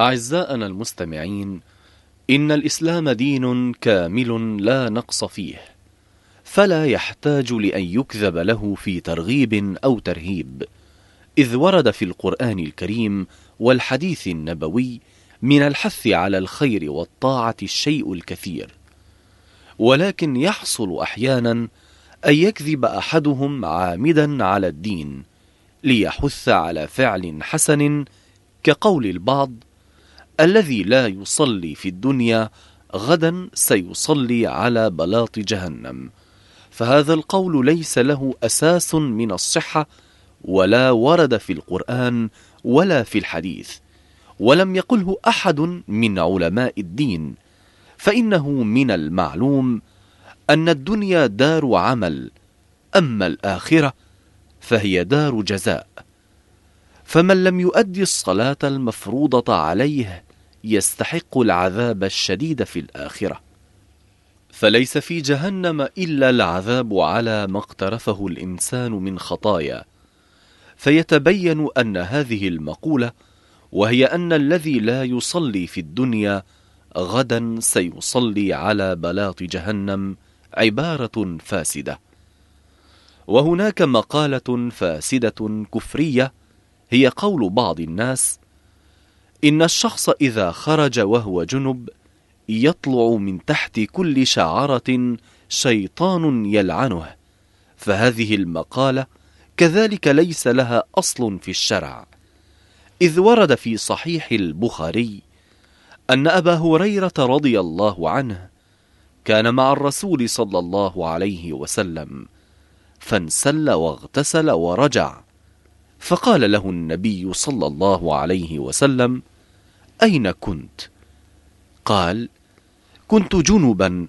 أعزائنا المستمعين إن الإسلام دين كامل لا نقص فيه فلا يحتاج لأن يكذب له في ترغيب أو ترهيب. إذ ورد في القرآن الكريم والحديث النبوي من الحث على الخير والطاعة الشيء الكثير. ولكن يحصل أحيانا أن يكذب أحدهم عامدا على الدين ليحث على فعل حسن كقول البعض الذي لا يصلي في الدنيا غدا سيصلي على بلاط جهنم. فهذا القول ليس له أساس من الصحة ولا ورد في القرآن ولا في الحديث ولم يقله أحد من علماء الدين. فإنه من المعلوم أن الدنيا دار عمل أما الآخرة فهي دار جزاء. فمن لم يؤدي الصلاة المفروضة عليه يستحق العذاب الشديد في الآخرة. فليس في جهنم إلا العذاب على ما اقترفه الإنسان من خطايا. فيتبين أن هذه المقولة وهي أن الذي لا يصلي في الدنيا غدا سيصلي على بلاط جهنم عبارة فاسدة. وهناك مقالة فاسدة كفرية هي قول بعض الناس إن الشخص إذا خرج وهو جنب يطلع من تحت كل شعرة شيطان يلعنه فهذه المقالة كذلك ليس لها أصل في الشرع. إذ ورد في صحيح البخاري أن أبا هريرة رضي الله عنه كان مع الرسول صلى الله عليه وسلم فانسل واغتسل ورجع. فقال له النبي صلى الله عليه وسلم أين كنت؟ قال كنت جنبا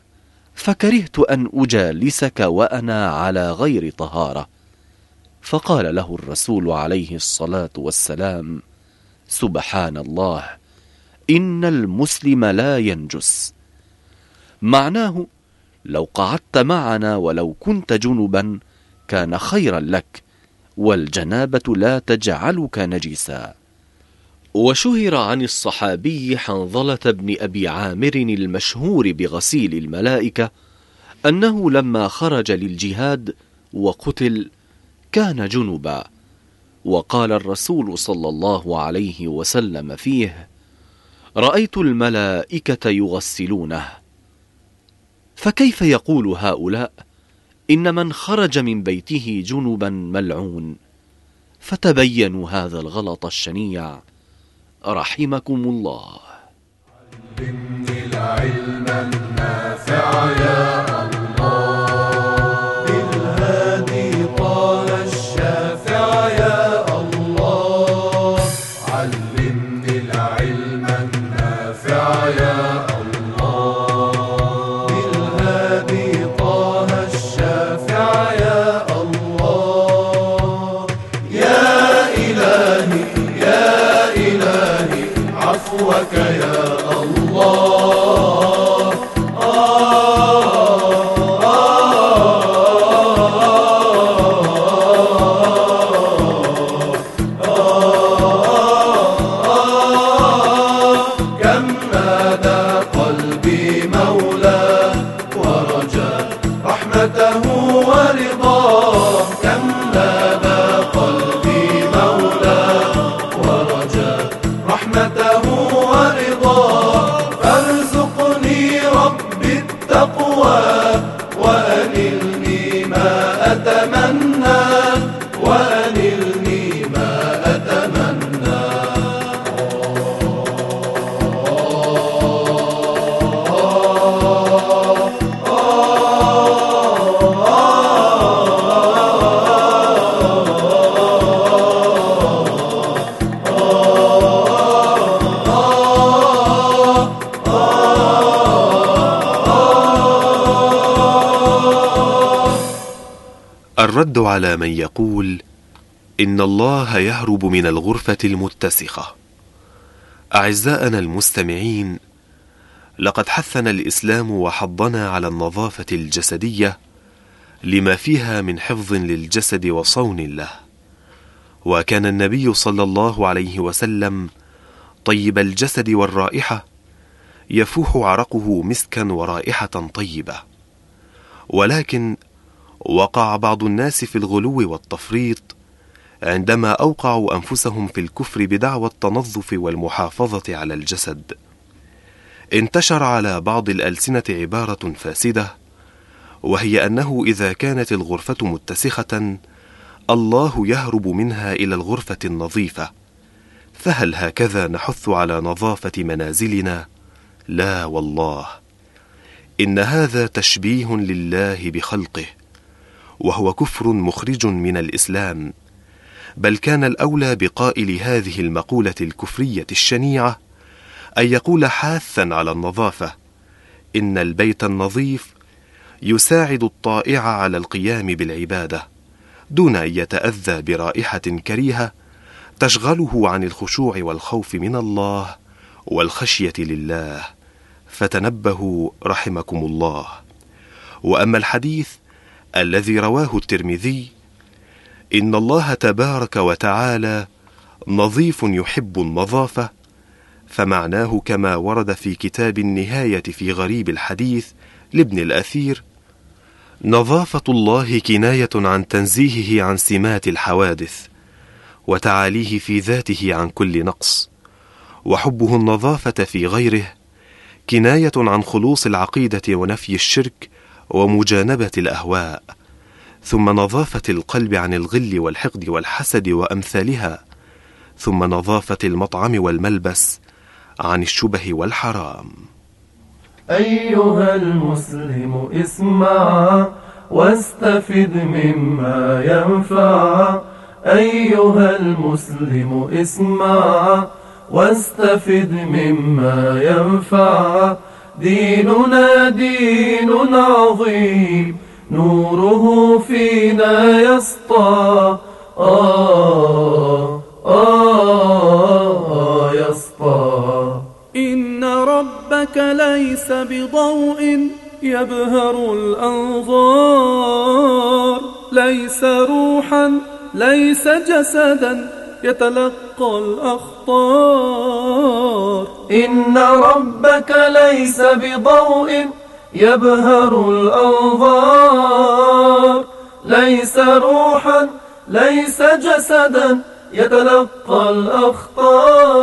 فكرهت أن أجالسك وأنا على غير طهارة فقال له الرسول عليه الصلاة والسلام سبحان الله إن المسلم لا ينجس معناه لو قعدت معنا ولو كنت جنبا كان خيرا لك والجنابة لا تجعلك نجسا. وشهر عن الصحابي حنظلة بن أبي عامر المشهور بغسيل الملائكة أنه لما خرج للجهاد وقتل كان جنبا. وقال الرسول صلى الله عليه وسلم فيه رأيت الملائكة يغسلونه فكيف يقول هؤلاء؟ إن من خرج من بيته جنبا ملعون. فتبينوا هذا الغلط الشنيع. رحمكم الله. علمني العلم النافع يا الله. الرد على من يقول إن الله يهرب من الغرفة المتسخة. أعزائنا المستمعين لقد حثنا الإسلام وحضنا على النظافة الجسدية لما فيها من حفظ للجسد وصون له. وكان النبي صلى الله عليه وسلم طيب الجسد والرائحة يفوح عرقه مسكا ورائحة طيبة. ولكن وقع بعض الناس في الغلو والتفريط عندما أوقعوا أنفسهم في الكفر بدعوى التنظف والمحافظة على الجسد. انتشر على بعض الألسنة عبارة فاسدة وهي أنه إذا كانت الغرفة متسخة الله يهرب منها إلى الغرفة النظيفة. فهل هكذا نحث على نظافة منازلنا؟ لا والله. إن هذا تشبيه لله بخلقه. وهو كفر مخرج من الإسلام. بل كان الأولى بقائل هذه المقولة الكفرية الشنيعة أن يقول حاثا على النظافة إن البيت النظيف يساعد الطائع على القيام بالعبادة دون أن يتأذى برائحة كريهة تشغله عن الخشوع والخوف من الله والخشية لله. فتنبهوا رحمكم الله. وأما الحديث الذي رواه الترمذي إن الله تبارك وتعالى نظيف يحب النظافة فمعناه كما ورد في كتاب النهاية في غريب الحديث لابن الأثير نظافة الله كناية عن تنزيهه عن سمات الحوادث وتعاليه في ذاته عن كل نقص وحبه النظافة في غيره كناية عن خلوص العقيدة ونفي الشرك ومجانبة الأهواء ثم نظافة القلب عن الغل والحقد والحسد وأمثالها ثم نظافة المطعم والملبس عن الشبه والحرام. أيها المسلم اسمع واستفد مما ينفع. أيها المسلم اسمع واستفد مما ينفع. ديننا دين عظيم نوره فينا يسطع آه آه يسطع إن ربك ليس بضوء يبهر الأنظار ليس روحا ليس جسدا يتلقى الأخطار. إن ربك ليس بضوء يبهر الأنظار. ليس روحا ليس جسدا يتلقى الأخطار.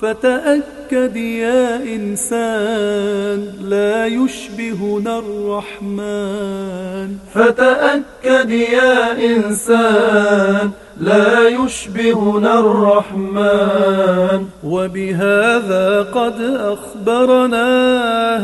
فتأكد يا إنسان لا يشبهنا الرحمن. فتأكد يا إنسان لا يشبهنا الرحمن. وبهذا قد أخبرنا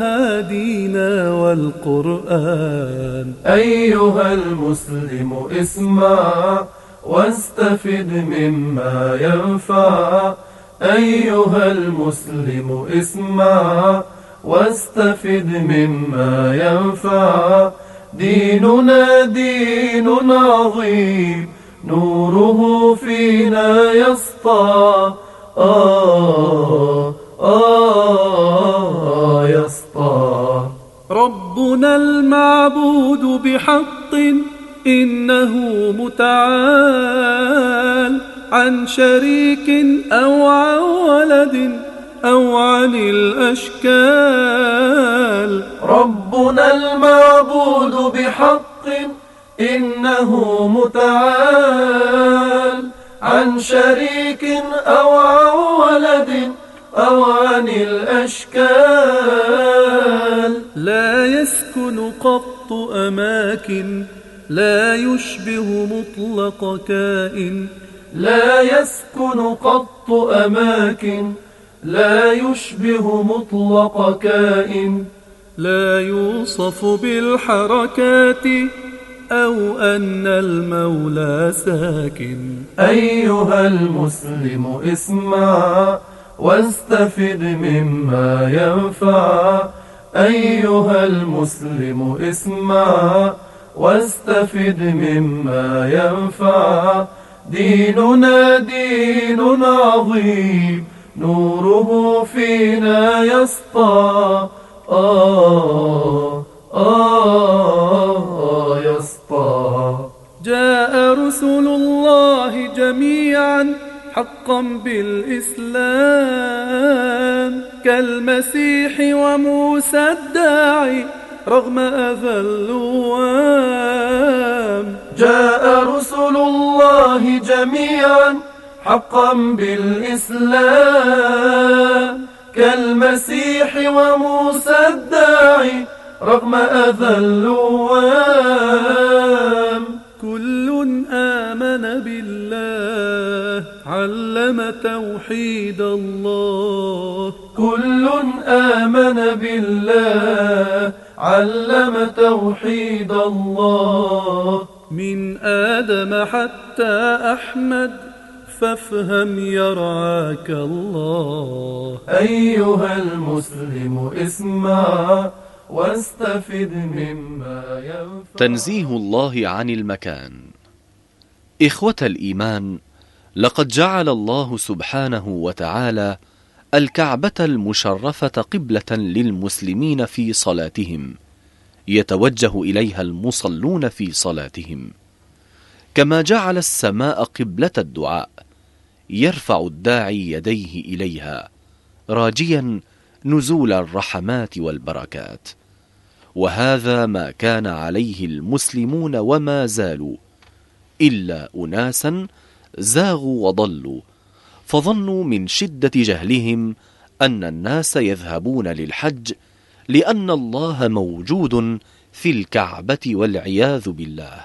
هادينا والقرآن. أيها المسلم اسمع واستفد مما ينفع. أيها المسلم اسمع واستفد مما ينفع. ديننا دين عظيم. نوره فينا يسطع آه آه يسطع ربنا المعبود بحق إنه متعال عن شريك أو عن ولد أو عن الأشكال. ربنا المعبود بحق إنه متعال عن شريك أو عن ولد أو عن الأشكال. لا يسكن قط أماكن لا يشبه مطلق كائن. لا يسكن قط أماكن لا يشبه مطلق كائن. لا يوصف بالحركات أو أن المولى ساكن. أيها المسلم اسمع واستفد مما ينفع. أيها المسلم اسمع واستفد مما ينفع. ديننا دين عظيم نوره فينا يسطع آه. آه يسطع جاء رسل الله جميعا حقا بالإسلام كالمسيح وموسى الداعي رغم أذى اللوام جاء رسل الله جميعا حقا بالإسلام كالمسيح وموسى الداعي رغم أذى اللوام. كل آمن بالله علم توحيد الله. كل آمن بالله علم توحيد الله. من آدم حتى أحمد فافهم يرعاك الله. أيها المسلم اسمع. واستفد مما ينفع. تنزيه الله عن المكان. إخوة الإيمان لقد جعل الله سبحانه وتعالى الكعبة المشرفة قبلة للمسلمين في صلاتهم يتوجه إليها المصلون في صلاتهم. كما جعل السماء قبلة الدعاء يرفع الداعي يديه إليها راجيا نزول الرحمات والبركات. وهذا ما كان عليه المسلمون وما زالوا إلا أناسا زاغوا وضلوا فظنوا من شدة جهلهم أن الناس يذهبون للحج لأن الله موجود في الكعبة والعياذ بالله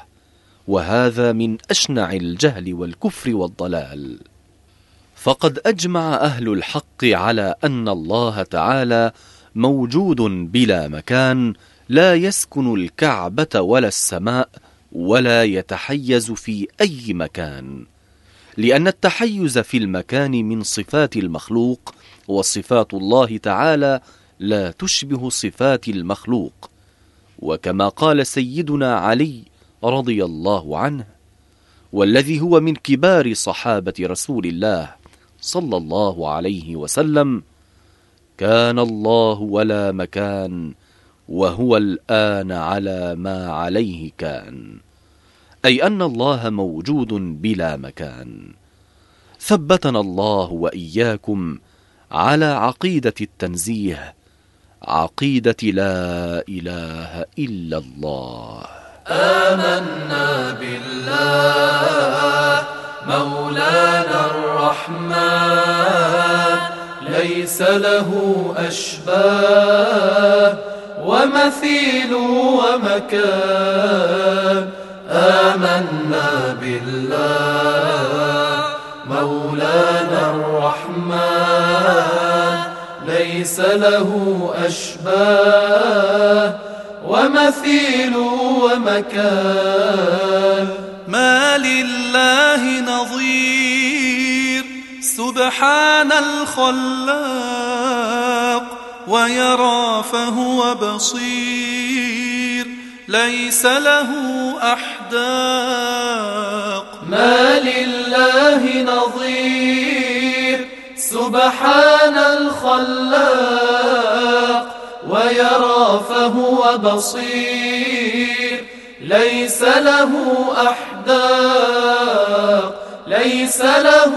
وهذا من أشنع الجهل والكفر والضلال. فقد أجمع أهل الحق على أن الله تعالى موجود بلا مكان لا يسكن الكعبة ولا السماء ولا يتحيز في أي مكان لأن التحيز في المكان من صفات المخلوق وصفات الله تعالى لا تشبه صفات المخلوق. وكما قال سيدنا علي رضي الله عنه والذي هو من كبار صحابة رسول الله صلى الله عليه وسلم كان الله ولا مكان وهو الآن على ما عليه كان أي أن الله موجود بلا مكان. ثبتنا الله وإياكم على عقيدة التنزيه عقيدة لا إله إلا الله. آمنا بالله مولانا الرحمن ليس له أشباه ومثيل ومكان. آمنا بالله. مولانا الرحمن. ليس له أشباه. ومثيل ومكان. ما لله نظير. سبحان الخلاق. ويرى فهو بصير. ليس له أحداق. ما لله نظير. سبحان الخلاق. ويرى فهو بصير. ليس له أحداق. ليس له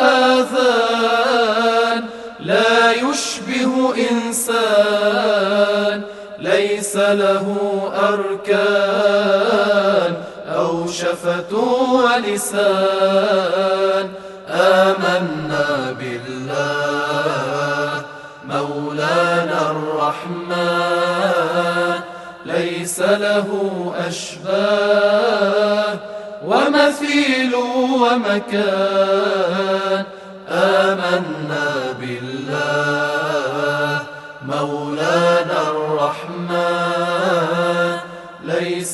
يشبه إنسان ليس له أركان أو شفة ولسان. آمنا بالله مولانا الرحمن. ليس له أشباه ومثيل ومكان. آمنا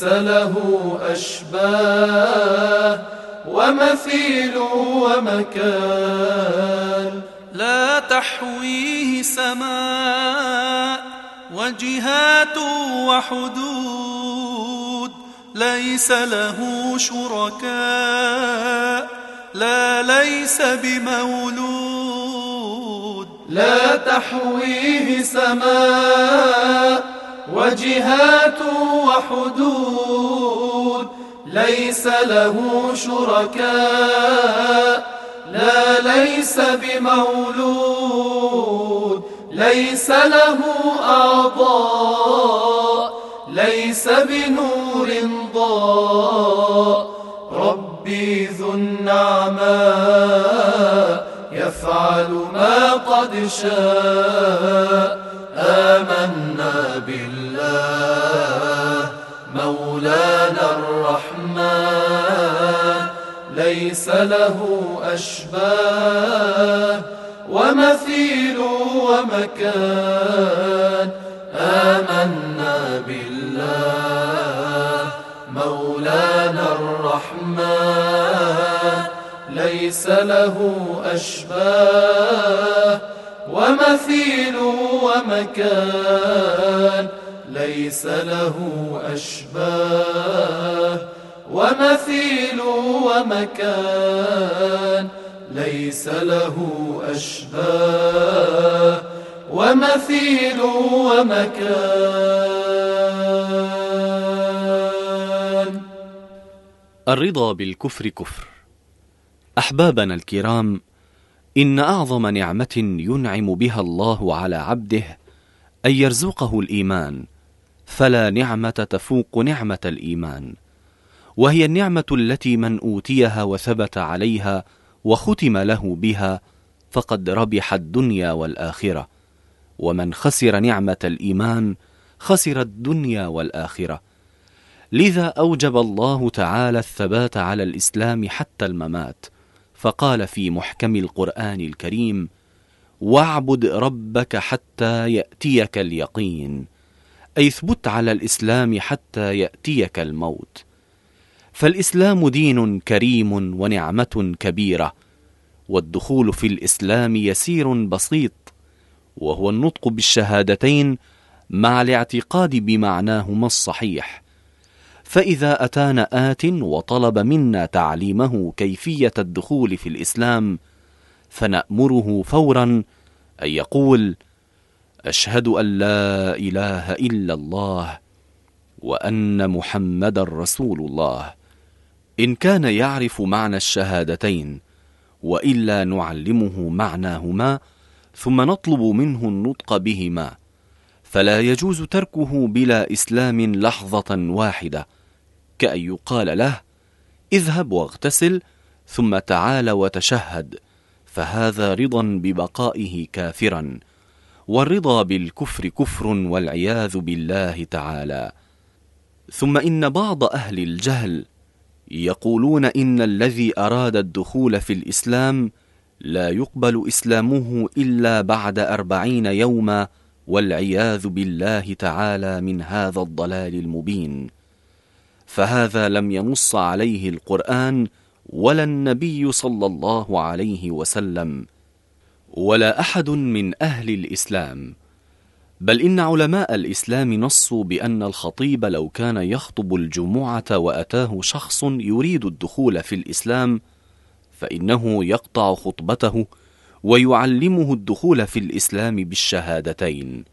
ليس له أشباه ومثيل ومكان. لا تحويه سماء وجهات وحدود. ليس له شركاء. لا ليس بمولود. لا تحويه سماء وجهات وحدود ليس له شركاء. لا ليس بمولود ليس له أعضاء ليس بنور ضاء. ربي ذو النعماء يفعل ما قد شاء. آمنا بالله. مولانا الرحمن ليس له أشباه ومثيل ومكان. آمنا بالله. مولانا الرحمن ليس له أشباه ومثيل ومكان ليس له أشباه ومثيل ومكان ليس له أشباه ومثيل ومكان الرضا بالكفر كفر. أحبابنا الكرام إن أعظم نعمة ينعم بها الله على عبده أن يرزقه الإيمان فلا نعمة تفوق نعمة الإيمان. وهي النعمة التي من أوتيها وثبت عليها وختم له بها فقد ربح الدنيا والآخرة. ومن خسر نعمة الإيمان خسر الدنيا والآخرة. لذا أوجب الله تعالى الثبات على الإسلام حتى الممات. فقال في محكم القرآن الكريم واعبد ربك حتى يأتيك اليقين أي اثبت على الإسلام حتى يأتيك الموت. فالإسلام دين كريم ونعمة كبيرة والدخول في الإسلام يسير بسيط وهو النطق بالشهادتين مع الاعتقاد بمعناهما الصحيح. فإذا اتانا آت وطلب منا تعليمه كيفية الدخول في الإسلام فنأمره فورا أن يقول أشهد أن لا إله إلا الله وأن محمدا رسول الله. إن كان يعرف معنى الشهادتين وإلا نعلمه معناهما ثم نطلب منه النطق بهما فلا يجوز تركه بلا إسلام لحظة واحدة. كأن يقال له اذهب واغتسل ثم تعال وتشهد فهذا رضا ببقائه كافرا والرضا بالكفر كفر والعياذ بالله تعالى. ثم إن بعض أهل الجهل يقولون إن الذي أراد الدخول في الإسلام لا يقبل إسلامه إلا بعد أربعين يوما والعياذ بالله تعالى من هذا الضلال المبين. فهذا لم ينص عليه القرآن ولا النبي صلى الله عليه وسلم ولا أحد من أهل الإسلام. بل إن علماء الإسلام نصوا بأن الخطيب لو كان يخطب الجمعة وأتاه شخص يريد الدخول في الإسلام فإنه يقطع خطبته ويعلمه الدخول في الإسلام بالشهادتين.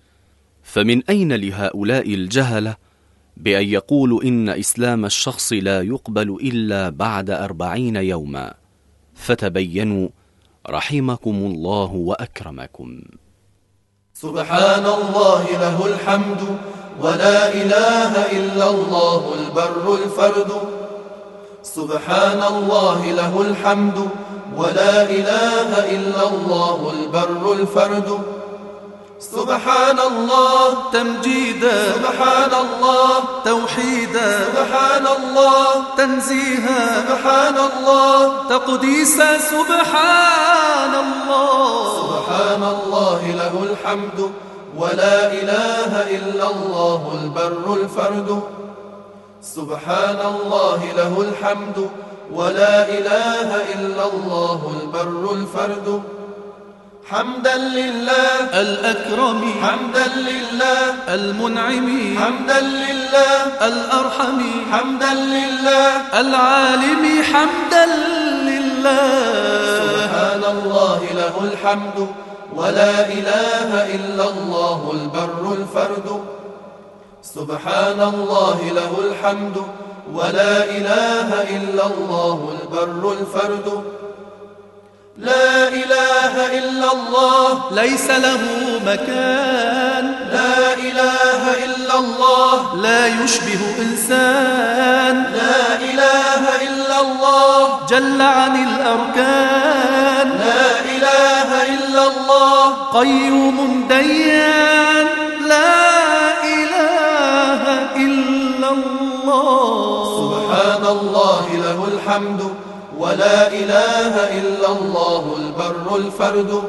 فمن أين لهؤلاء الجهلة؟ بأن يقولوا إن إسلام الشخص لا يقبل إلا بعد أربعين يوما. فتبينوا رحمكم الله وأكرمكم. سبحان الله له الحمد ولا إله إلا الله البر الفرد. سبحان الله له الحمد ولا إله إلا الله البر الفرد. سبحان الله تمجيدا سبحان الله توحيدا سبحان الله تنزيها سبحان الله تقديسا سبحان الله سبحان الله له الحمد ولا إله إلا الله البر الفرد سبحان الله له الحمد ولا إله إلا الله البر الفرد حمدا لله. الأكرم حمدا لله. المنعم حمدا لله. الأرحم حمدا لله. العالم حمدا لله. سبحان الله له الحمد ولا إله إلا الله البر الفرد. سبحان الله له الحمد ولا إله إلا الله البر الفرد. لا إله إلا الله. ليس له مكان. لا إله إلا الله. لا يشبه إنسان. لا إله إلا الله. جل عن الأركان. لا إله إلا الله. قيوم ديان. لا إله إلا الله. سبحان الله له الحمد. ولا إله إلا الله البر الفرد.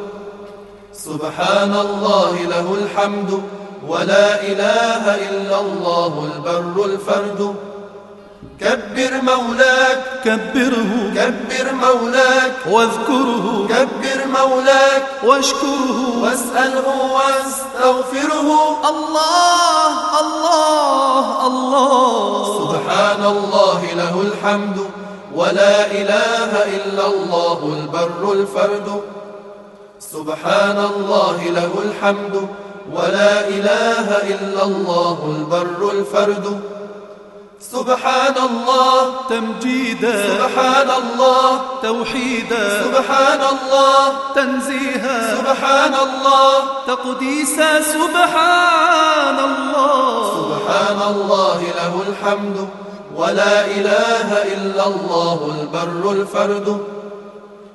سبحان الله له الحمد. ولا إله إلا الله البر الفرد. كبر مولاك. كبره. كبر مولاك. واذكره. كبر مولاك. واشكره. واسأله واستغفره. الله الله الله. سبحان الله له الحمد. ولا إله إلا الله البر الفرد. سبحان الله له الحمد. ولا إله إلا الله البر الفرد. سبحان الله تمجيدا سبحان الله توحيدا سبحان الله تنزيها سبحان الله تقديسا سبحان الله سبحان الله له الحمد. ولا إله إلا الله البر الفرد.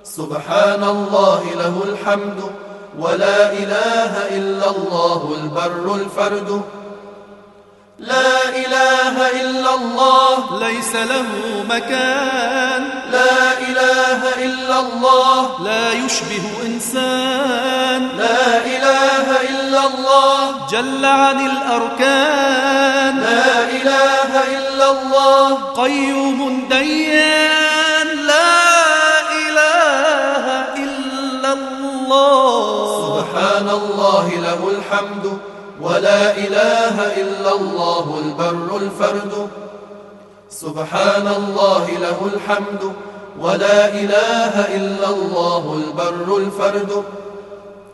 سبحان الله له الحمد. ولا إله إلا الله البر الفرد. لا إله إلا الله ليس له مكان. لا إله إلا الله لا يشبه إنسان. لا إله إلا الله جل عن الأركان. لا إله إلا الله قيوم ديان لا إله إلا الله. سبحان الله له الحمد ولا إله إلا الله البر الفرد. سبحان الله له الحمد ولا إله إلا الله البر الفرد.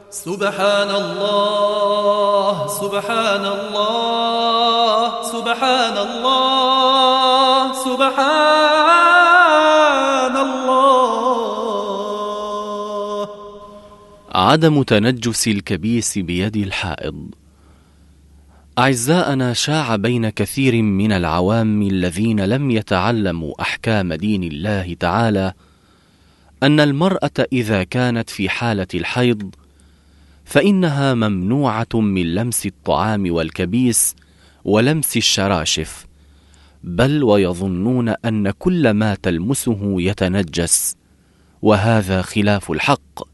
سبحان الله سبحان الله سبحان الله سبحان الله عدم تنجس الكبيس بيد الحائض. أعزاءنا شاع بين كثير من العوام الذين لم يتعلموا أحكام دين الله تعالى أن المرأة إذا كانت في حالة الحيض فإنها ممنوعة من لمس الطعام والكبيس ولمس الشراشف بل ويظنون أن كل ما تلمسه يتنجس وهذا خلاف الحق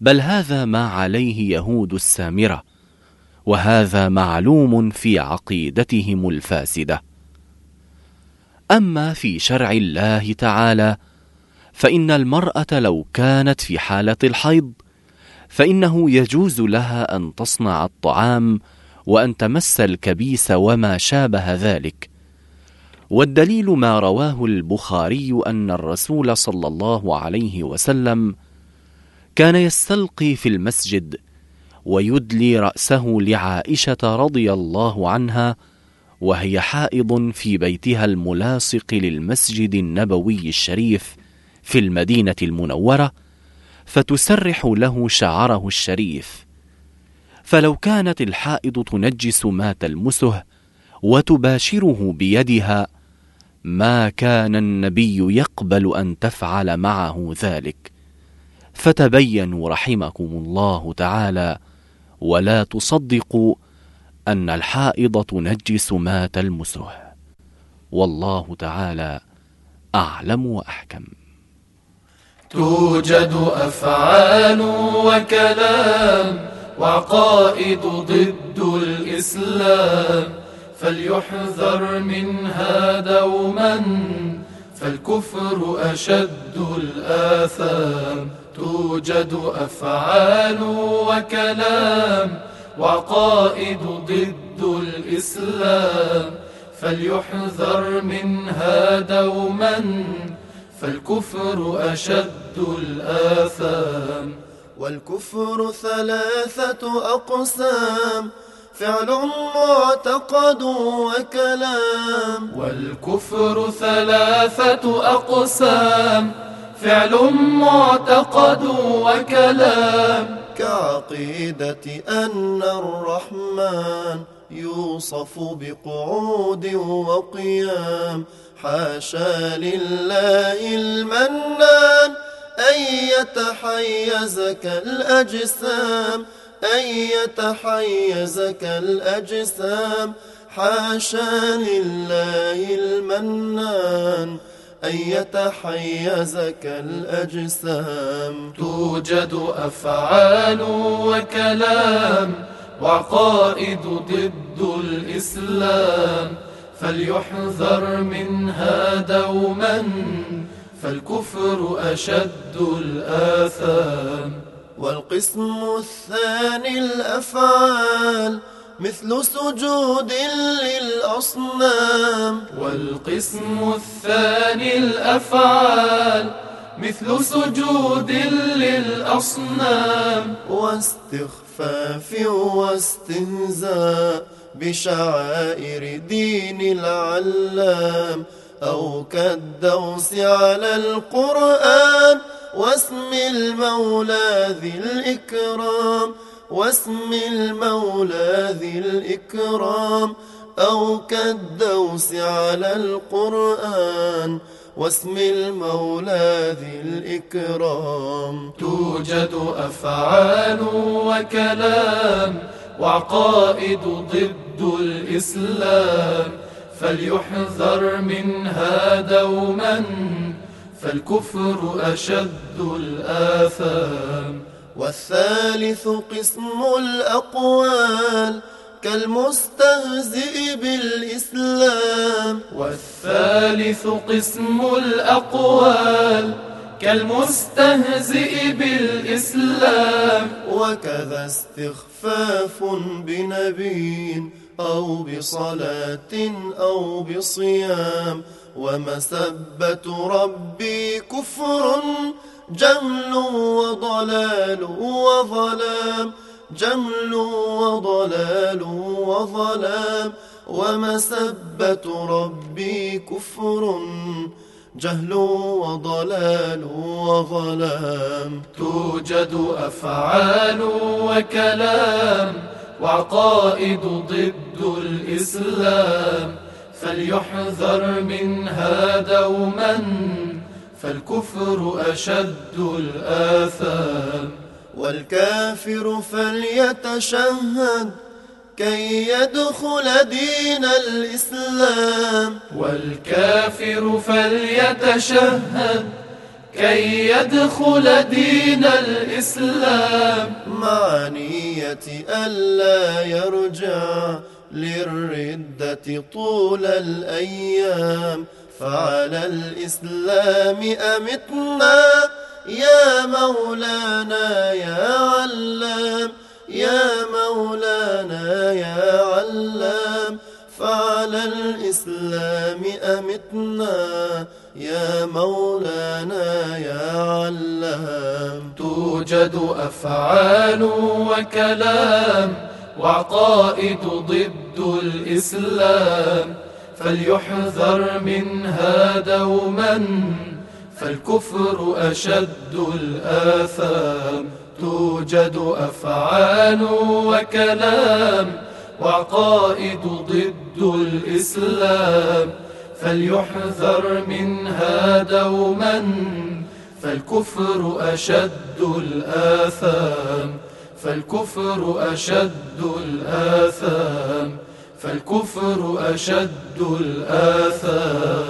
بل هذا ما عليه يهود السامرة وهذا معلوم في عقيدتهم الفاسدة. أما في شرع الله تعالى فإن المرأة لو كانت في حالة الحيض فإنه يجوز لها أن تصنع الطعام وأن تمس الكبيس وما شابه ذلك. والدليل ما رواه البخاري أن الرسول صلى الله عليه وسلم كان يستلقي في المسجد ويدلي رأسه لعائشة رضي الله عنها وهي حائض في بيتها الملاصق للمسجد النبوي الشريف في المدينة المنورة فتسرح له شعره الشريف. فلو كانت الحائض تنجس ما تلمسه وتباشره بيدها ما كان النبي يقبل أن تفعل معه ذلك. فتبينوا رحمكم الله تعالى ولا تصدقوا أن الحائض تنجس ما تلمسه. والله تعالى أعلم وأحكم. توجد أفعال وكلام وعقائد ضد الإسلام. فليحذر منها دوما فالكفر أشد الآثام. توجد أفعال وكلام وعقائد ضد الإسلام. فليحذر منها دوما فالكفر أشد الآثام. والكفر ثلاثة أقسام فعل معتقد وكلام. والكفر ثلاثة أقسام فعل معتقد وكلام. كعقيدة أن الرحمن يوصف بقعود وقيام. حاشا لله المنان أن يتحيز كالأجسام أن يتحيز كالأجسام حاشا لله المنان أن يتحيز كالأجسام توجد أفعال وكلام وعقائد ضد الإسلام. فليحذر منها دوما فالكفر أشد الآثام. والقسم الثاني الأفعال مثل سجود للأصنام. والقسم الثاني الأفعال مثل سجود للأصنام. واستخفاف واستهزاء بشعائر دين العلام أو كالدوس على القرآن واسم المولى ذي الإكرام واسم المولى ذي الإكرام أو كالدوس على القرآن واسم المولى ذي الإكرام. توجد أفعال وكلام وعقائد ضد الإسلام فليحذر منها دوما فالكفر أشد الآثام. والثالث قسم الأقوال كالمستهزئ بالإسلام. والثالث قسم الأقوال كالمستهزئ بالإسلام. وكذا استخفاف بنبي أو بصلاة أو بصيام ومسبة ربي كفر جهل وضلال وظلام جهل وضلال وظلام ومسبة ربي كفر جهل وضلال وظلام توجد أفعال وكلام وعقائد ضد الإسلام فليحذر منها دوما فالكفر أشد الآثام. والكافر فليتشهد كي يدخل دين الإسلام. والكافر فليتشهد كي يدخل دين الإسلام. مع نية ألا يرجع للردة طول الأيام. فعلى الإسلام أمتنا يا مولانا يا علام. يا مولانا يا علام. فعلى الإسلام أمتنا يا مولانا يا علام توجد أفعال وكلام وعقائد ضد الإسلام. فليحذر منها دوما فالكفر أشد الآثام. توجد أفعال وكلام وعقائد ضد الإسلام. فليحذر منها دوما فالكفر أشد الآثام فالكفر أشد الآثام فالكفر أشد الآثام.